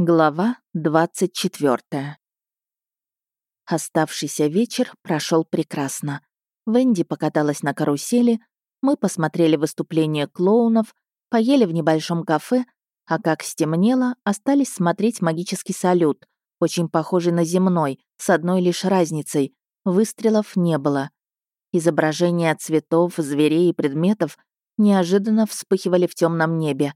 Глава 24. Оставшийся вечер прошел прекрасно. Венди покаталась на карусели, мы посмотрели выступление клоунов, поели в небольшом кафе, а как стемнело, остались смотреть магический салют, очень похожий на земной, с одной лишь разницей — выстрелов не было. Изображения цветов, зверей и предметов неожиданно вспыхивали в темном небе.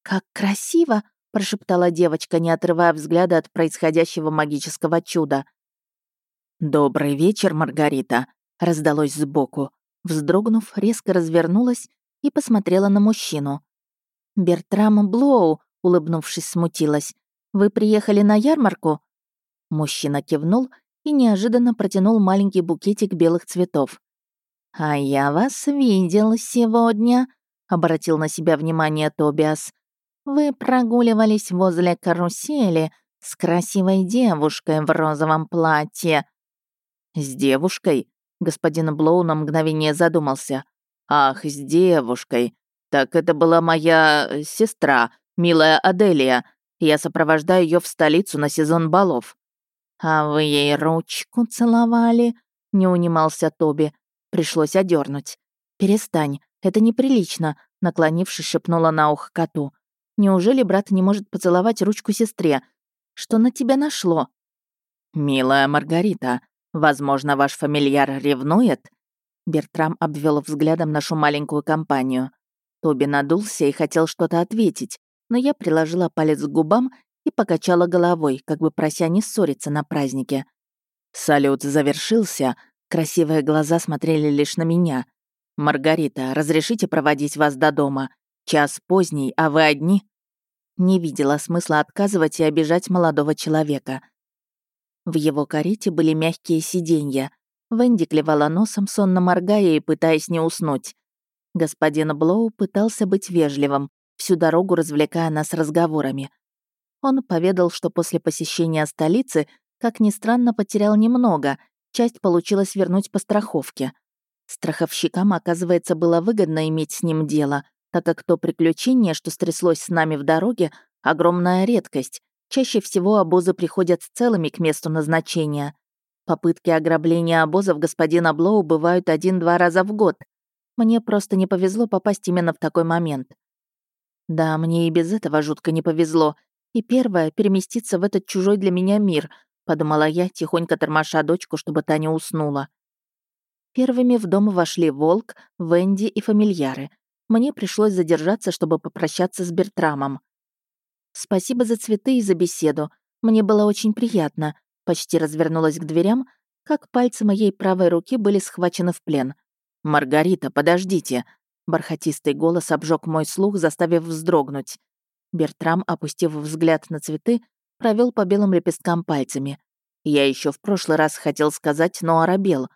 «Как красиво!» — прошептала девочка, не отрывая взгляда от происходящего магического чуда. «Добрый вечер, Маргарита», — раздалось сбоку. Вздрогнув, резко развернулась и посмотрела на мужчину. «Бертрам Блоу», — улыбнувшись, смутилась. «Вы приехали на ярмарку?» Мужчина кивнул и неожиданно протянул маленький букетик белых цветов. «А я вас видел сегодня», — обратил на себя внимание Тобиас. Вы прогуливались возле карусели с красивой девушкой в розовом платье». «С девушкой?» — господин Блоу на мгновение задумался. «Ах, с девушкой. Так это была моя э, сестра, милая Аделия. Я сопровождаю ее в столицу на сезон балов». «А вы ей ручку целовали?» — не унимался Тоби. Пришлось одернуть. «Перестань, это неприлично», — наклонившись, шепнула на ухо коту. Неужели брат не может поцеловать ручку сестре? Что на тебя нашло?» «Милая Маргарита, возможно, ваш фамильяр ревнует?» Бертрам обвел взглядом нашу маленькую компанию. Тоби надулся и хотел что-то ответить, но я приложила палец к губам и покачала головой, как бы прося не ссориться на празднике. Салют завершился, красивые глаза смотрели лишь на меня. «Маргарита, разрешите проводить вас до дома? Час поздний, а вы одни?» Не видела смысла отказывать и обижать молодого человека. В его карете были мягкие сиденья. Венди клевала носом, сонно моргая и пытаясь не уснуть. Господин Блоу пытался быть вежливым, всю дорогу развлекая нас разговорами. Он поведал, что после посещения столицы, как ни странно, потерял немного, часть получилось вернуть по страховке. Страховщикам, оказывается, было выгодно иметь с ним дело, так как то приключение, что стряслось с нами в дороге, огромная редкость. Чаще всего обозы приходят целыми к месту назначения. Попытки ограбления обозов господина Блоу бывают один-два раза в год. Мне просто не повезло попасть именно в такой момент. Да, мне и без этого жутко не повезло. И первое — переместиться в этот чужой для меня мир, подумала я, тихонько тормоша дочку, чтобы та не уснула. Первыми в дом вошли Волк, Венди и фамильяры. Мне пришлось задержаться, чтобы попрощаться с Бертрамом. «Спасибо за цветы и за беседу. Мне было очень приятно», почти развернулась к дверям, как пальцы моей правой руки были схвачены в плен. «Маргарита, подождите!» Бархатистый голос обжег мой слух, заставив вздрогнуть. Бертрам, опустив взгляд на цветы, провел по белым лепесткам пальцами. Я еще в прошлый раз хотел сказать, но оробел.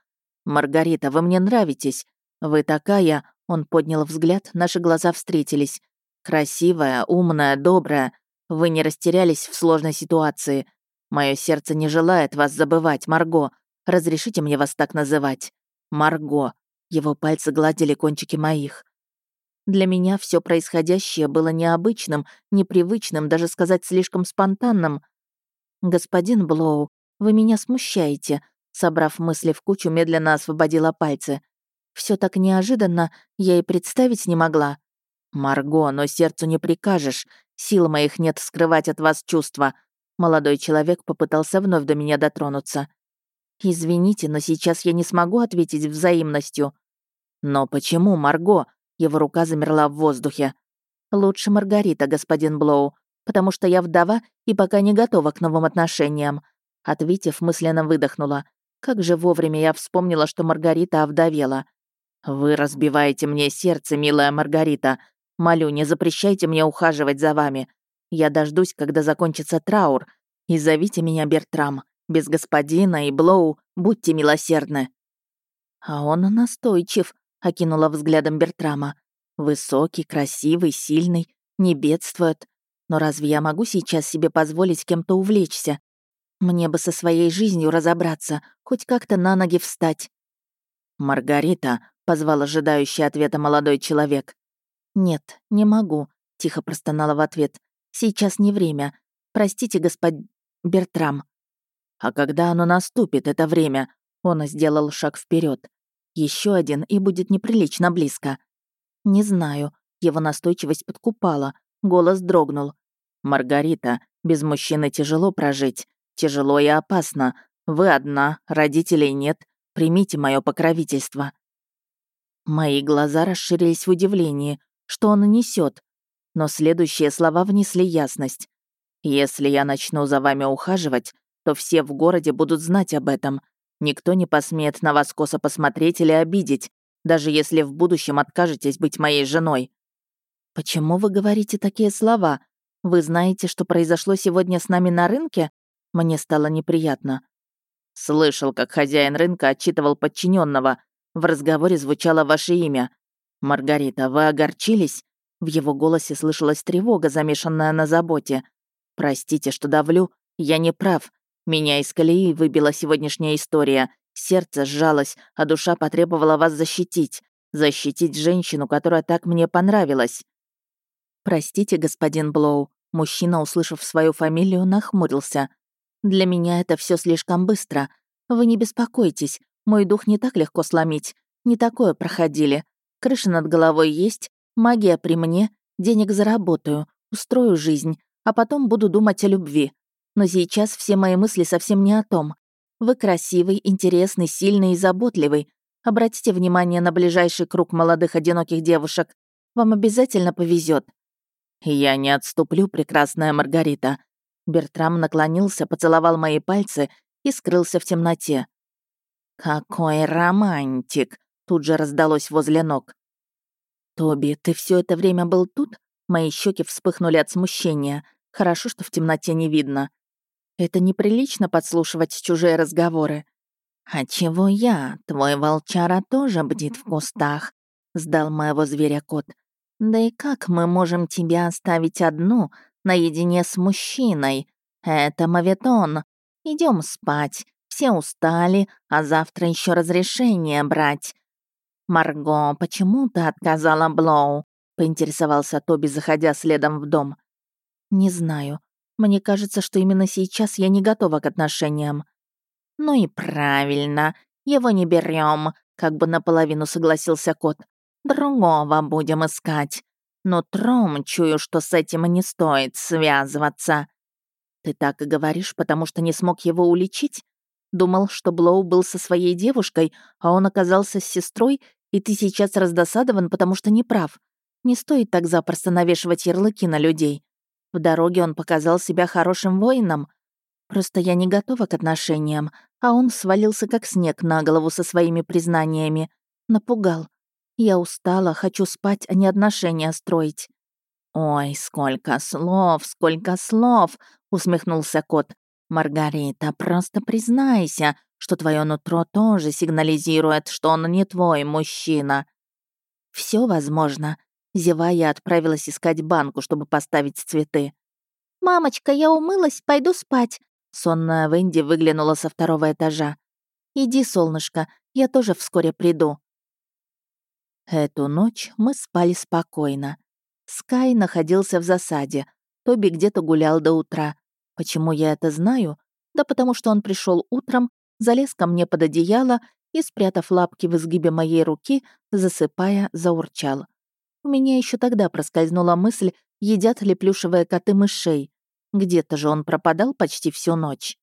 «Маргарита, вы мне нравитесь. Вы такая...» Он поднял взгляд, наши глаза встретились. «Красивая, умная, добрая. Вы не растерялись в сложной ситуации. Мое сердце не желает вас забывать, Марго. Разрешите мне вас так называть. Марго». Его пальцы гладили кончики моих. Для меня все происходящее было необычным, непривычным, даже сказать слишком спонтанным. «Господин Блоу, вы меня смущаете», собрав мысли в кучу, медленно освободила пальцы. Все так неожиданно, я и представить не могла. «Марго, но сердцу не прикажешь. Сил моих нет скрывать от вас чувства». Молодой человек попытался вновь до меня дотронуться. «Извините, но сейчас я не смогу ответить взаимностью». «Но почему, Марго?» Его рука замерла в воздухе. «Лучше Маргарита, господин Блоу, потому что я вдова и пока не готова к новым отношениям». Ответив, мысленно выдохнула. Как же вовремя я вспомнила, что Маргарита овдовела. «Вы разбиваете мне сердце, милая Маргарита. Молю, не запрещайте мне ухаживать за вами. Я дождусь, когда закончится траур. И зовите меня Бертрам. Без господина и Блоу будьте милосердны». «А он настойчив», — окинула взглядом Бертрама. «Высокий, красивый, сильный, не бедствует. Но разве я могу сейчас себе позволить кем-то увлечься? Мне бы со своей жизнью разобраться, хоть как-то на ноги встать». «Маргарита», — позвал ожидающий ответа молодой человек. «Нет, не могу», — тихо простонала в ответ. «Сейчас не время. Простите, господ... Бертрам». «А когда оно наступит, это время?» Он сделал шаг вперед. Еще один, и будет неприлично близко. «Не знаю». Его настойчивость подкупала. Голос дрогнул. «Маргарита, без мужчины тяжело прожить. Тяжело и опасно. Вы одна, родителей нет. Примите мое покровительство». Мои глаза расширились в удивлении. Что он несет? Но следующие слова внесли ясность. «Если я начну за вами ухаживать, то все в городе будут знать об этом. Никто не посмеет на вас косо посмотреть или обидеть, даже если в будущем откажетесь быть моей женой». «Почему вы говорите такие слова? Вы знаете, что произошло сегодня с нами на рынке?» Мне стало неприятно. Слышал, как хозяин рынка отчитывал подчиненного. В разговоре звучало ваше имя. «Маргарита, вы огорчились?» В его голосе слышалась тревога, замешанная на заботе. «Простите, что давлю. Я не прав. Меня из колеи выбила сегодняшняя история. Сердце сжалось, а душа потребовала вас защитить. Защитить женщину, которая так мне понравилась». «Простите, господин Блоу». Мужчина, услышав свою фамилию, нахмурился. «Для меня это все слишком быстро. Вы не беспокойтесь, мой дух не так легко сломить. Не такое проходили. Крыша над головой есть, магия при мне, денег заработаю, устрою жизнь, а потом буду думать о любви. Но сейчас все мои мысли совсем не о том. Вы красивый, интересный, сильный и заботливый. Обратите внимание на ближайший круг молодых одиноких девушек. Вам обязательно повезет. «Я не отступлю, прекрасная Маргарита». Бертрам наклонился, поцеловал мои пальцы и скрылся в темноте. «Какой романтик!» — тут же раздалось возле ног. «Тоби, ты все это время был тут?» Мои щеки вспыхнули от смущения. Хорошо, что в темноте не видно. Это неприлично подслушивать чужие разговоры. «А чего я? Твой волчара тоже бдит в кустах», — сдал моего зверя кот. Да и как мы можем тебя оставить одну, наедине с мужчиной? Это моветон. Идем спать. Все устали, а завтра еще разрешение брать. Марго, почему ты отказала Блоу? поинтересовался Тоби, заходя следом в дом. Не знаю. Мне кажется, что именно сейчас я не готова к отношениям. Ну и правильно. Его не берем, как бы наполовину согласился кот. Другого будем искать. Но тром чую, что с этим не стоит связываться. Ты так и говоришь, потому что не смог его уличить? Думал, что Блоу был со своей девушкой, а он оказался с сестрой, и ты сейчас раздосадован, потому что не прав. Не стоит так запросто навешивать ярлыки на людей. В дороге он показал себя хорошим воином. Просто я не готова к отношениям, а он свалился как снег на голову со своими признаниями. Напугал. Я устала, хочу спать, а не отношения строить». «Ой, сколько слов, сколько слов!» — усмехнулся кот. «Маргарита, просто признайся, что твое нутро тоже сигнализирует, что он не твой мужчина». Все возможно. Зевая, отправилась искать банку, чтобы поставить цветы. «Мамочка, я умылась, пойду спать», — сонная Венди выглянула со второго этажа. «Иди, солнышко, я тоже вскоре приду». Эту ночь мы спали спокойно. Скай находился в засаде. Тоби где-то гулял до утра. Почему я это знаю? Да потому что он пришел утром, залез ко мне под одеяло и, спрятав лапки в изгибе моей руки, засыпая, заурчал. У меня еще тогда проскользнула мысль, едят ли плюшевые коты мышей. Где-то же он пропадал почти всю ночь.